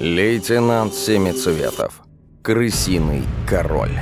Лейтенант Семицветов. Крысиный король.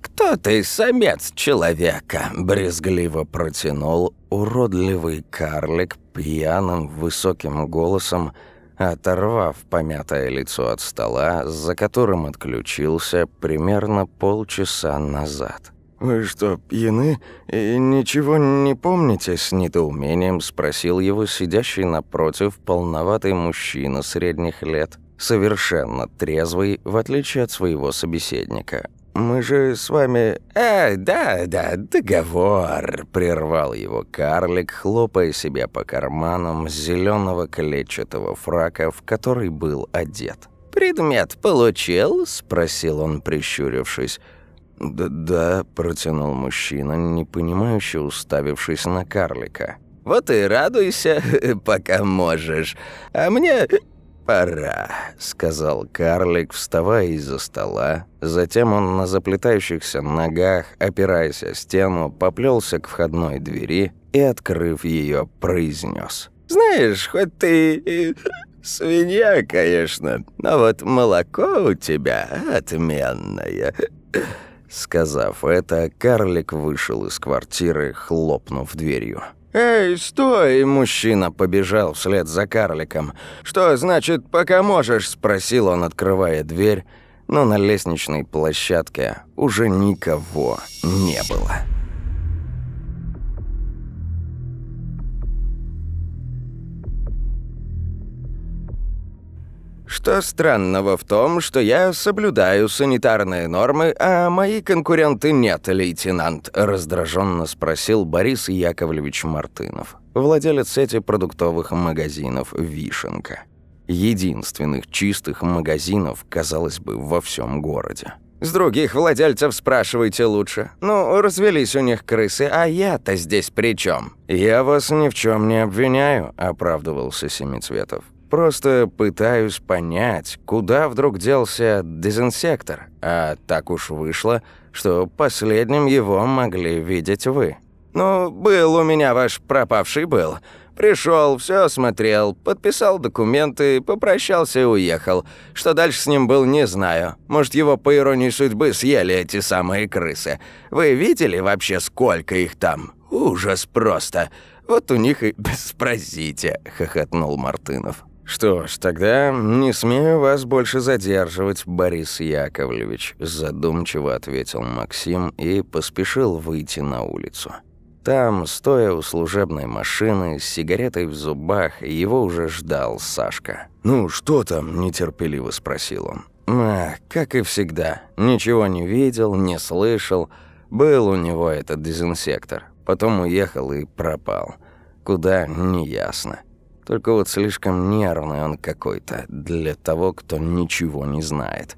«Кто ты, самец человека?» – брезгливо протянул уродливый карлик пьяным высоким голосом, оторвав помятое лицо от стола, за которым отключился примерно полчаса назад. «Вы что, пьяны и ничего не помните?» С недоумением спросил его сидящий напротив полноватый мужчина средних лет, совершенно трезвый, в отличие от своего собеседника. «Мы же с вами...» «А, да, да, договор», — прервал его карлик, хлопая себя по карманам зеленого клетчатого фрака, в который был одет. «Предмет получил?» — спросил он, прищурившись. «Да, да», — протянул мужчина, непонимающе уставившись на карлика. «Вот и радуйся, пока можешь. А мне пора», — сказал карлик, вставая из-за стола. Затем он на заплетающихся ногах, опираясь о стену, поплелся к входной двери и, открыв ее, произнес: «Знаешь, хоть ты свинья, конечно, но вот молоко у тебя отменное». Сказав это, карлик вышел из квартиры, хлопнув дверью. «Эй, стой!» – мужчина побежал вслед за карликом. «Что значит, пока можешь?» – спросил он, открывая дверь, но на лестничной площадке уже никого не было. Что странного в том, что я соблюдаю санитарные нормы, а мои конкуренты нет, лейтенант?» – раздраженно спросил Борис Яковлевич Мартынов, владелец сети продуктовых магазинов «Вишенка». Единственных чистых магазинов, казалось бы, во всем городе. «С других владельцев спрашивайте лучше. Ну, развелись у них крысы, а я-то здесь при чем? «Я вас ни в чем не обвиняю», – оправдывался Семицветов. Просто пытаюсь понять, куда вдруг делся дезинсектор, а так уж вышло, что последним его могли видеть вы. Ну, был у меня ваш пропавший был. Пришел, все осмотрел, подписал документы, попрощался и уехал. Что дальше с ним был, не знаю. Может, его, по иронии судьбы, съели эти самые крысы. Вы видели вообще, сколько их там? Ужас просто. Вот у них и спросите, хохотнул Мартынов. «Что ж, тогда не смею вас больше задерживать, Борис Яковлевич», задумчиво ответил Максим и поспешил выйти на улицу. Там, стоя у служебной машины, с сигаретой в зубах, его уже ждал Сашка. «Ну, что там?» – нетерпеливо спросил он. «А, как и всегда. Ничего не видел, не слышал. Был у него этот дезинсектор. Потом уехал и пропал. Куда – неясно. Только вот слишком нервный он какой-то для того, кто ничего не знает.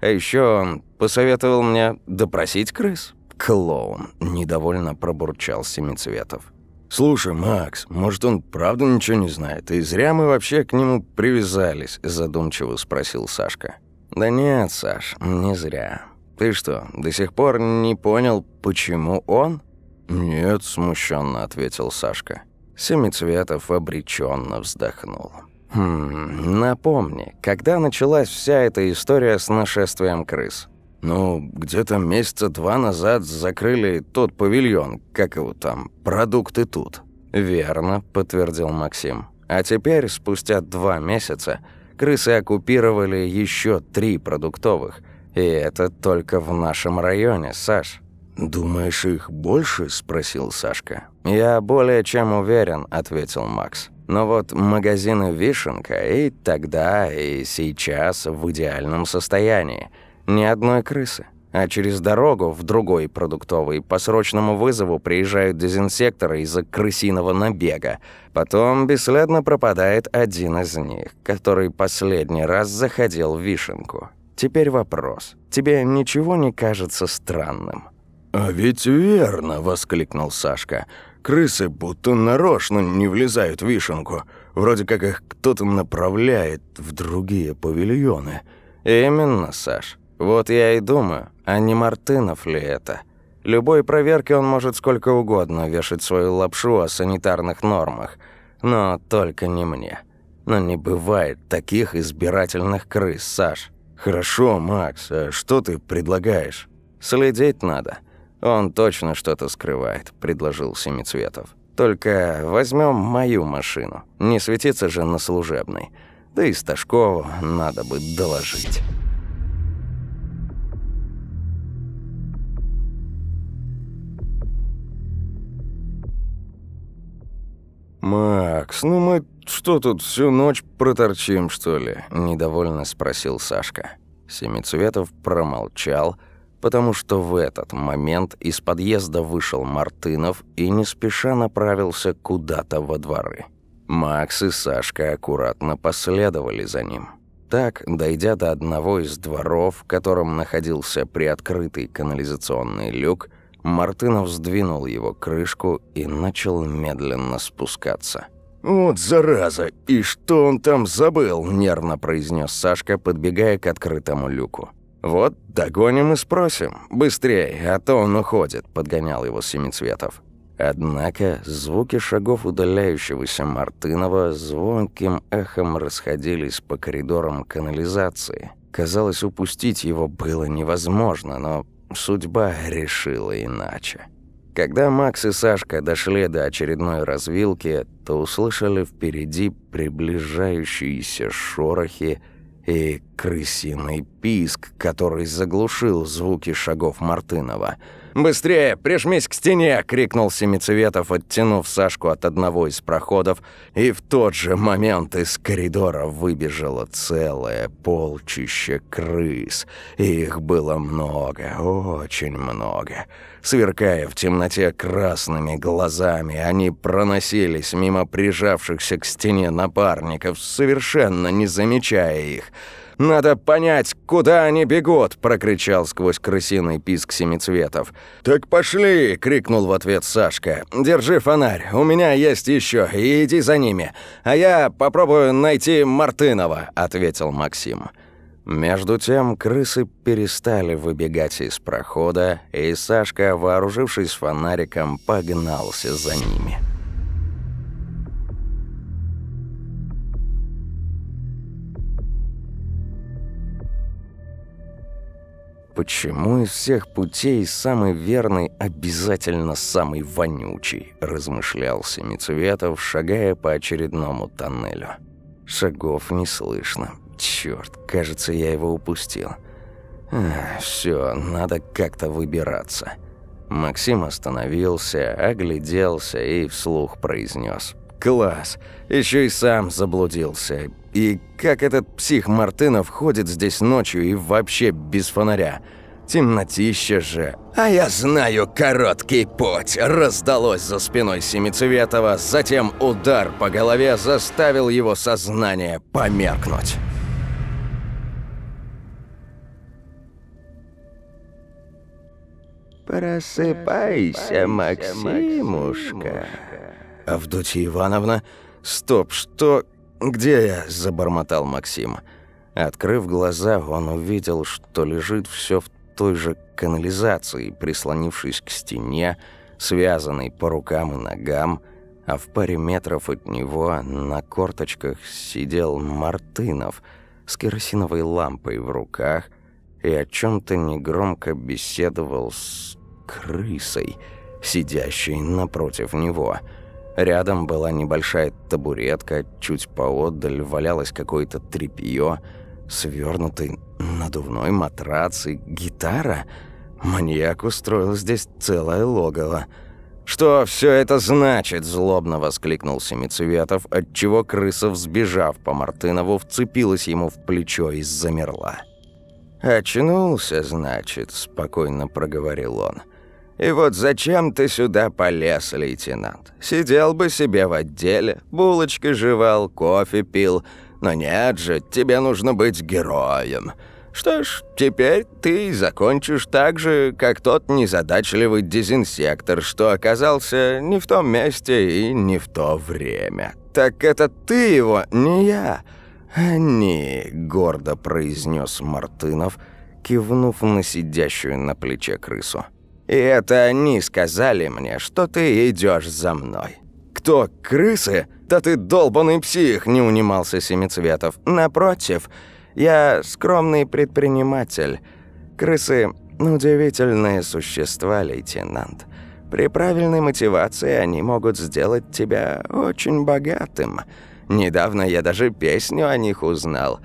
А еще он посоветовал мне допросить крыс. Клоун недовольно пробурчал Семицветов. «Слушай, Макс, может, он правда ничего не знает, и зря мы вообще к нему привязались?» Задумчиво спросил Сашка. «Да нет, Саш, не зря. Ты что, до сих пор не понял, почему он?» «Нет», — смущенно ответил Сашка. Семицветов обреченно вздохнул. «Хм, напомни, когда началась вся эта история с нашествием крыс?» «Ну, где-то месяца два назад закрыли тот павильон, как его там, продукты тут». «Верно», — подтвердил Максим. «А теперь, спустя два месяца, крысы оккупировали еще три продуктовых. И это только в нашем районе, Саш». «Думаешь, их больше?» – спросил Сашка. «Я более чем уверен», – ответил Макс. «Но вот магазины «Вишенка» и тогда, и сейчас в идеальном состоянии. Ни одной крысы. А через дорогу в другой продуктовый по срочному вызову приезжают дезинсекторы из-за крысиного набега. Потом бесследно пропадает один из них, который последний раз заходил в Вишенку. Теперь вопрос. Тебе ничего не кажется странным?» «А ведь верно!» – воскликнул Сашка. «Крысы будто нарочно не влезают в вишенку. Вроде как их кто-то направляет в другие павильоны». «Именно, Саш. Вот я и думаю, а не Мартынов ли это? Любой проверке он может сколько угодно вешать свою лапшу о санитарных нормах. Но только не мне. Но не бывает таких избирательных крыс, Саш. Хорошо, Макс, а что ты предлагаешь? Следить надо. Он точно что-то скрывает, предложил Семицветов. Только возьмем мою машину. Не светиться же на служебной. Да и Сташкову надо бы доложить. «Макс, ну мы что тут, всю ночь проторчим, что ли?» – недовольно спросил Сашка. Семицветов промолчал, потому что в этот момент из подъезда вышел Мартынов и не спеша направился куда-то во дворы. Макс и Сашка аккуратно последовали за ним. Так, дойдя до одного из дворов, в котором находился приоткрытый канализационный люк, Мартынов сдвинул его крышку и начал медленно спускаться. «Вот зараза! И что он там забыл?» – нервно произнес Сашка, подбегая к открытому люку. «Вот, догоним и спросим. Быстрее, а то он уходит», – подгонял его Семицветов. Однако звуки шагов удаляющегося Мартынова звонким эхом расходились по коридорам канализации. Казалось, упустить его было невозможно, но Судьба решила иначе. Когда Макс и Сашка дошли до очередной развилки, то услышали впереди приближающиеся шорохи и крысиный писк, который заглушил звуки шагов Мартынова – «Быстрее! Прижмись к стене!» — крикнул Семицветов, оттянув Сашку от одного из проходов, и в тот же момент из коридора выбежало целое полчище крыс. Их было много, очень много. Сверкая в темноте красными глазами, они проносились мимо прижавшихся к стене напарников, совершенно не замечая их — «Надо понять, куда они бегут!» – прокричал сквозь крысиный писк семицветов. «Так пошли!» – крикнул в ответ Сашка. «Держи фонарь, у меня есть еще, и иди за ними. А я попробую найти Мартынова», – ответил Максим. Между тем крысы перестали выбегать из прохода, и Сашка, вооружившись фонариком, погнался за ними. «Почему из всех путей самый верный обязательно самый вонючий?» – размышлял Семицветов, шагая по очередному тоннелю. Шагов не слышно. Черт, кажется, я его упустил. Все, надо как-то выбираться. Максим остановился, огляделся и вслух произнес: «Класс! Еще и сам заблудился. И как этот псих Мартынов ходит здесь ночью и вообще без фонаря? Темнотища же. А я знаю короткий путь. Раздалось за спиной Семицветова, затем удар по голове заставил его сознание померкнуть. «Просыпайся, Максимушка». «Авдотья Ивановна? Стоп, что...» «Где я?» – забормотал Максим. Открыв глаза, он увидел, что лежит все в той же канализации, прислонившись к стене, связанной по рукам и ногам, а в паре метров от него на корточках сидел Мартынов с керосиновой лампой в руках и о чем то негромко беседовал с крысой, сидящей напротив него – Рядом была небольшая табуретка, чуть поотдаль валялось какое-то тряпье, свернутый надувной матрац и гитара. Маньяк устроил здесь целое логово. «Что все это значит?» – злобно воскликнул Семицветов, отчего крыса, взбежав по Мартынову, вцепилась ему в плечо и замерла. «Очнулся, значит», – спокойно проговорил он. И вот зачем ты сюда полез, лейтенант? Сидел бы себе в отделе, булочкой жевал, кофе пил. Но нет же, тебе нужно быть героем. Что ж, теперь ты закончишь так же, как тот незадачливый дезинсектор, что оказался не в том месте и не в то время. Так это ты его, не я. «Они», — гордо произнес Мартынов, кивнув на сидящую на плече крысу. И это они сказали мне, что ты идешь за мной. Кто, крысы? будто ты долбанный псих», — не унимался Семицветов. «Напротив, я скромный предприниматель. Крысы — удивительные существа, лейтенант. При правильной мотивации они могут сделать тебя очень богатым. Недавно я даже песню о них узнал,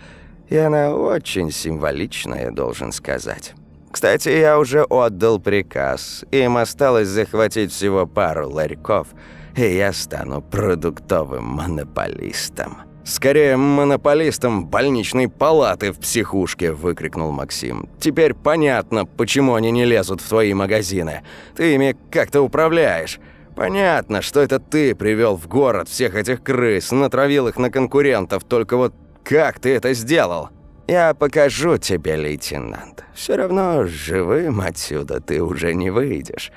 и она очень символичная, должен сказать». Кстати, я уже отдал приказ. Им осталось захватить всего пару ларьков, и я стану продуктовым монополистом. «Скорее, монополистом больничной палаты в психушке!» – выкрикнул Максим. «Теперь понятно, почему они не лезут в твои магазины. Ты ими как-то управляешь. Понятно, что это ты привел в город всех этих крыс, натравил их на конкурентов, только вот как ты это сделал?» «Я покажу тебе, лейтенант. Все равно живым отсюда ты уже не выйдешь.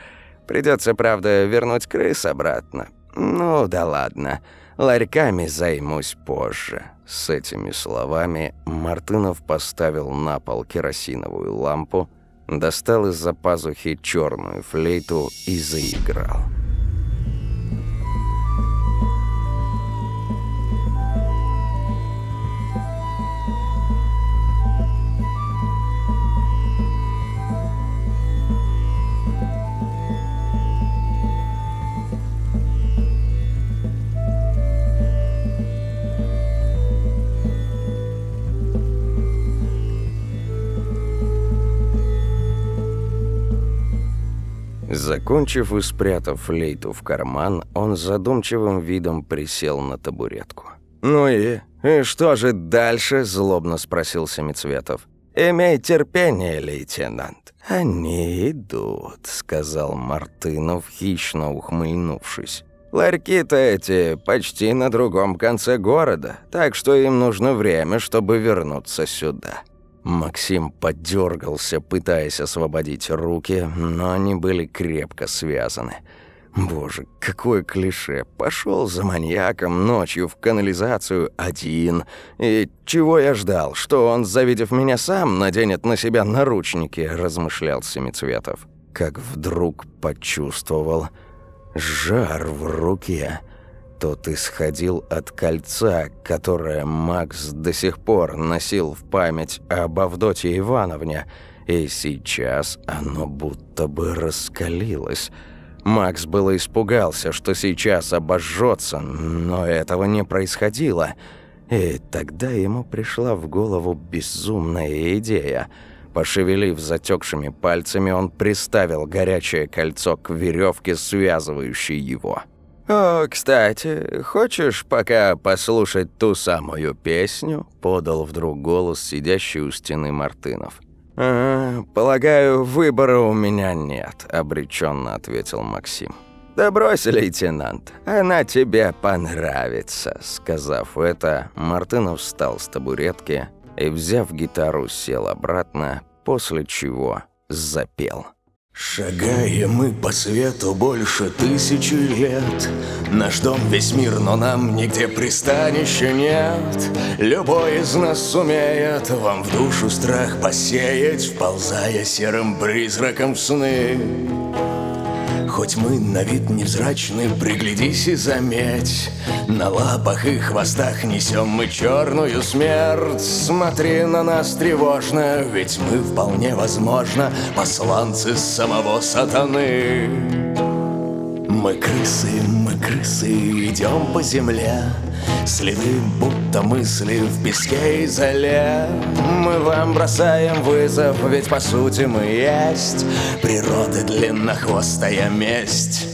Придется, правда, вернуть крыс обратно. Ну да ладно, ларьками займусь позже». С этими словами Мартынов поставил на пол керосиновую лампу, достал из-за пазухи черную флейту и заиграл. Закончив и спрятав флейту в карман, он задумчивым видом присел на табуретку. «Ну и? И что же дальше?» – злобно спросил Семицветов. «Имей терпение, лейтенант. Они идут», – сказал Мартынов, хищно ухмыльнувшись. «Ларьки-то эти почти на другом конце города, так что им нужно время, чтобы вернуться сюда». Максим поддергался, пытаясь освободить руки, но они были крепко связаны. Боже, какое клише. Пошел за маньяком ночью в канализацию один. И чего я ждал? Что он, завидев меня сам, наденет на себя наручники, размышлял Семицветов. Как вдруг почувствовал жар в руке. Тот исходил от кольца, которое Макс до сих пор носил в память об Авдотье Ивановне, и сейчас оно будто бы раскалилось. Макс было испугался, что сейчас обожжется, но этого не происходило. И тогда ему пришла в голову безумная идея. Пошевелив затекшими пальцами, он приставил горячее кольцо к веревке, связывающей его. «О, кстати, хочешь пока послушать ту самую песню?» — подал вдруг голос сидящий у стены Мартынов. «А, полагаю, выбора у меня нет», — обреченно ответил Максим. «Да брось, лейтенант, она тебе понравится», — сказав это, Мартынов встал с табуретки и, взяв гитару, сел обратно, после чего запел. Шагаем мы по свету больше тысячи лет. Наш дом весь мир, но нам нигде пристанища нет. Любой из нас сумеет вам в душу страх посеять Вползая серым призраком в сны Хоть мы на вид невзрачны, приглядись и заметь. На лапах и хвостах несем мы черную смерть. Смотри на нас тревожно, ведь мы вполне возможно Посланцы самого сатаны. Мы крысы, мы крысы, идем по земле Следы, будто мысли в песке и зале. Мы вам бросаем вызов, ведь по сути мы есть. Природы длиннохвостая месть.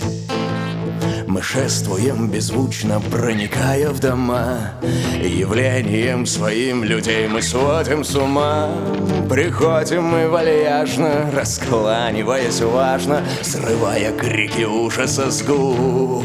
Мы шествуем беззвучно, проникая в дома. Явлением своим людей мы сводим с ума. Приходим мы вальяжно, раскланиваясь важно Срывая крики ужаса с губ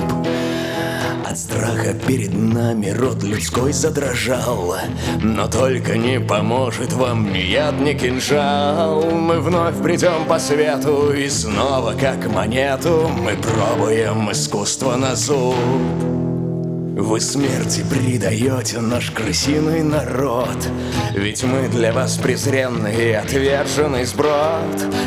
от страха перед нами род людской задрожал Но только не поможет вам ни яд, ни кинжал. Мы вновь придем по свету и снова как монету Мы пробуем искусство на зуб Вы смерти предаете наш крысиный народ. Ведь мы для вас презренный и отверженный сброд.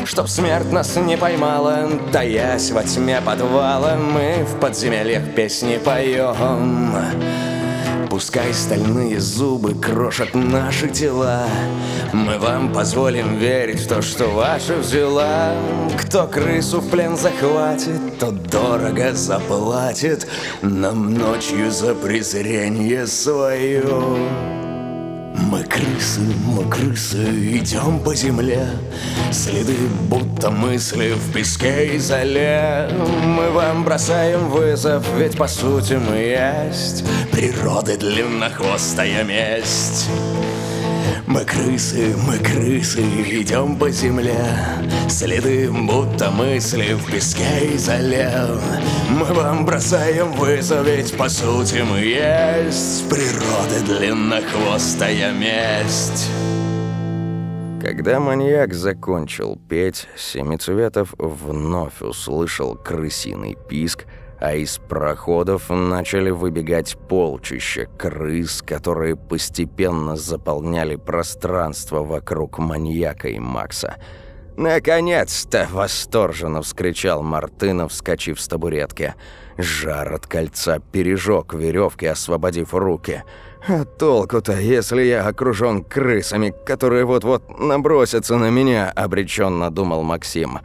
Чтоб смерть нас не поймала, таясь во тьме подвала Мы в подземельях песни поем Пускай стальные зубы крошат наши тела. Мы вам позволим верить в то, что ваша взяла. Кто крысу в плен захватит, тот дорого заплатит. Нам ночью за презрение свое мы крысы, мы крысы, идем по земле. Следы, будто мысли в песке и зале. Мы вам бросаем вызов, ведь по сути мы есть. Природы длиннохвостая месть мы крысы, мы крысы, идем по земле. Следы, будто мысли в песке и зале. Мы вам бросаем вызов, ведь по сути мы есть Природы длиннохвостая месть. Когда маньяк закончил петь, Семицветов вновь услышал крысиный писк – а из проходов начали выбегать полчища крыс, которые постепенно заполняли пространство вокруг маньяка и Макса. «Наконец-то!» – восторженно вскричал Мартынов, вскочив с табуретки. Жар от кольца пережег веревки, освободив руки. «А толку-то, если я окружен крысами, которые вот-вот набросятся на меня?» – обреченно думал Максим.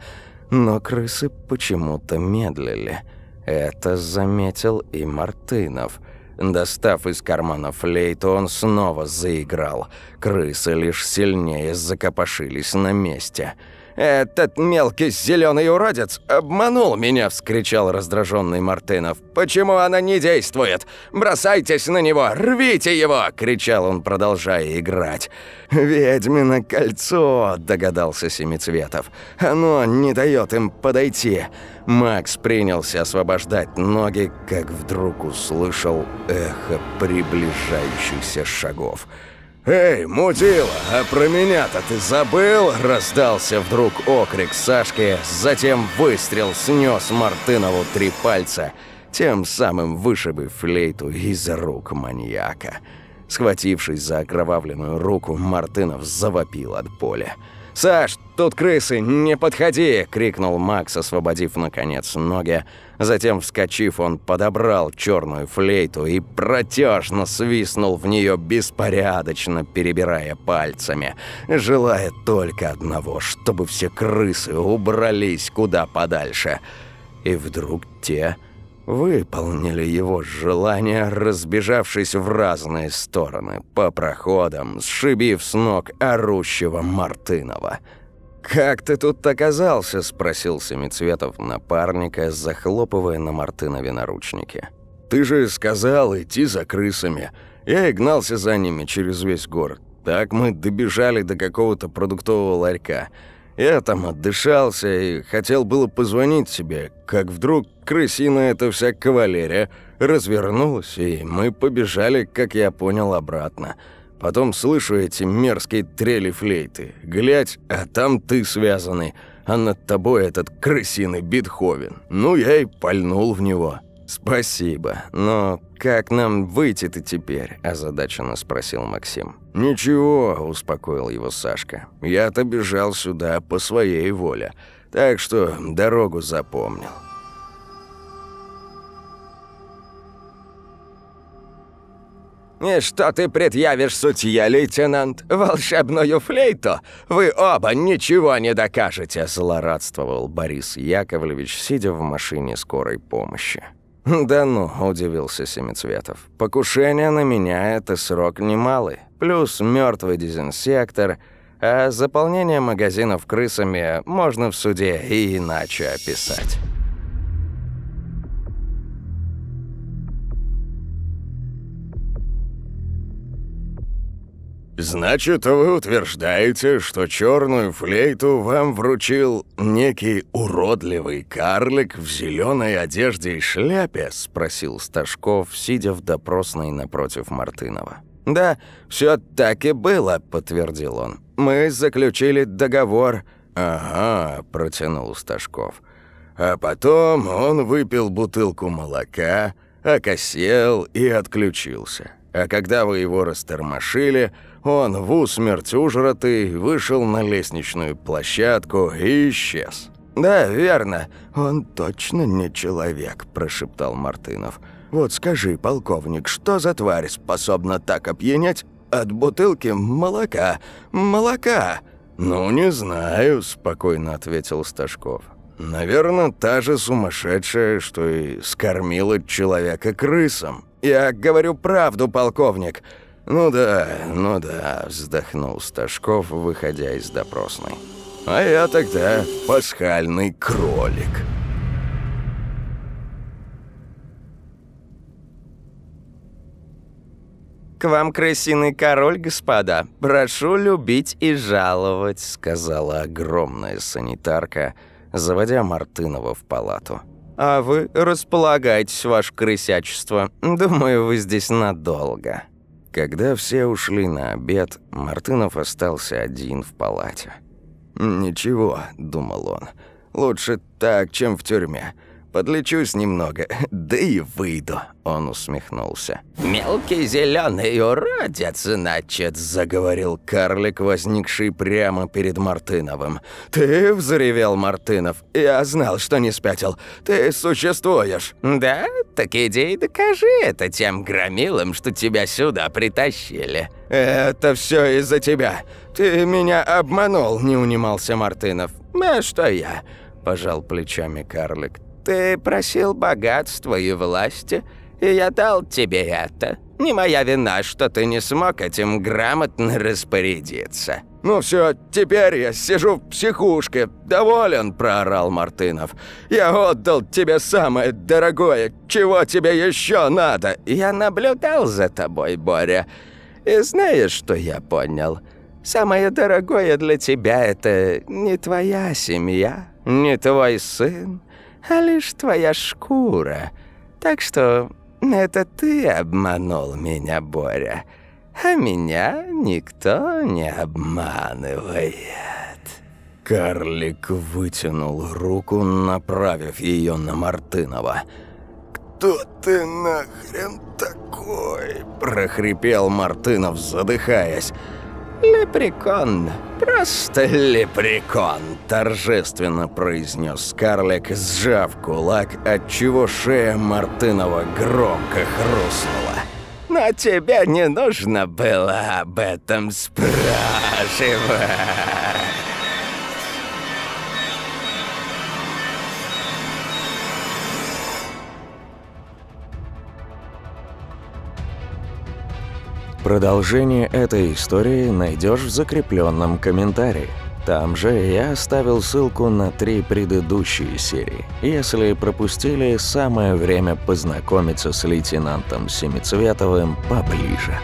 Но крысы почему-то медлили – это заметил и Мартынов. Достав из кармана флейту, он снова заиграл. Крысы лишь сильнее закопошились на месте – «Этот мелкий зеленый уродец обманул меня!» – вскричал раздраженный Мартынов. «Почему она не действует? Бросайтесь на него! Рвите его!» – кричал он, продолжая играть. «Ведьмино кольцо!» – догадался Семицветов. «Оно не дает им подойти!» Макс принялся освобождать ноги, как вдруг услышал эхо приближающихся шагов – «Эй, мудила, а про меня-то ты забыл?» Раздался вдруг окрик Сашки, затем выстрел снес Мартынову три пальца, тем самым вышибив флейту из рук маньяка. Схватившись за окровавленную руку, Мартынов завопил от поля. «Саш, тут крысы, не подходи!» — крикнул Макс, освободив, наконец, ноги. Затем, вскочив, он подобрал черную флейту и протяжно свистнул в нее беспорядочно, перебирая пальцами, желая только одного, чтобы все крысы убрались куда подальше. И вдруг те выполнили его желание, разбежавшись в разные стороны, по проходам, сшибив с ног орущего Мартынова. «Как ты тут оказался?» – спросил Семицветов напарника, захлопывая на Мартынове наручники. «Ты же сказал идти за крысами. Я и гнался за ними через весь город. Так мы добежали до какого-то продуктового ларька». Я там отдышался и хотел было позвонить тебе, как вдруг крысина эта вся кавалерия развернулась, и мы побежали, как я понял, обратно. Потом слышу эти мерзкие трели флейты. Глядь, а там ты связанный, а над тобой этот крысиный Бетховен. Ну, я и пальнул в него». «Спасибо, но как нам выйти-то теперь?» – озадаченно спросил Максим. «Ничего», – успокоил его Сашка. «Я-то бежал сюда по своей воле, так что дорогу запомнил». «И что ты предъявишь судья, лейтенант? Волшебную флейту? Вы оба ничего не докажете!» – злорадствовал Борис Яковлевич, сидя в машине скорой помощи. «Да ну», – удивился Семицветов. «Покушение на меня – это срок немалый. Плюс мертвый дезинсектор, а заполнение магазинов крысами можно в суде и иначе описать». «Значит, вы утверждаете, что черную флейту вам вручил некий уродливый карлик в зеленой одежде и шляпе?» — спросил Сташков, сидя в допросной напротив Мартынова. «Да, все так и было», — подтвердил он. «Мы заключили договор». «Ага», — протянул Сташков. «А потом он выпил бутылку молока, окосел и отключился. А когда вы его растормошили, он в усмерть ужратый вышел на лестничную площадку и исчез. «Да, верно. Он точно не человек», – прошептал Мартынов. «Вот скажи, полковник, что за тварь способна так опьянять от бутылки молока? Молока!» «Ну, не знаю», – спокойно ответил Сташков. «Наверное, та же сумасшедшая, что и скормила человека крысам». «Я говорю правду, полковник». «Ну да, ну да», – вздохнул Сташков, выходя из допросной. А я тогда пасхальный кролик. «К вам крысиный король, господа. Прошу любить и жаловать», — сказала огромная санитарка, заводя Мартынова в палату. «А вы располагайтесь, ваше крысячество. Думаю, вы здесь надолго». Когда все ушли на обед, Мартынов остался один в палате. «Ничего», — думал он, — «лучше так, чем в тюрьме. Подлечусь немного, да и выйду», — он усмехнулся. «Мелкий зеленый уродец, значит», — заговорил карлик, возникший прямо перед Мартыновым. «Ты взревел, Мартынов. Я знал, что не спятил. Ты существуешь». «Да? Так иди и докажи это тем громилам, что тебя сюда притащили». «Это все из-за тебя. Ты меня обманул», — не унимался Мартынов. «А что я?» — пожал плечами карлик. «Ты просил богатства и власти, и я дал тебе это. Не моя вина, что ты не смог этим грамотно распорядиться». «Ну все, теперь я сижу в психушке. Доволен», – проорал Мартынов. «Я отдал тебе самое дорогое. Чего тебе еще надо?» «Я наблюдал за тобой, Боря, и знаешь, что я понял?» Самое дорогое для тебя – это не твоя семья, не твой сын, а лишь твоя шкура. Так что это ты обманул меня, Боря, а меня никто не обманывает». Карлик вытянул руку, направив ее на Мартынова. «Кто ты нахрен такой?» – прохрипел Мартынов, задыхаясь. «Лепрекон, просто лепрекон», – торжественно произнес карлик, сжав кулак, отчего шея Мартынова громко хрустнула. «Но тебе не нужно было об этом спрашивать». Продолжение этой истории найдешь в закрепленном комментарии. Там же я оставил ссылку на три предыдущие серии. Если пропустили, самое время познакомиться с лейтенантом Семицветовым поближе.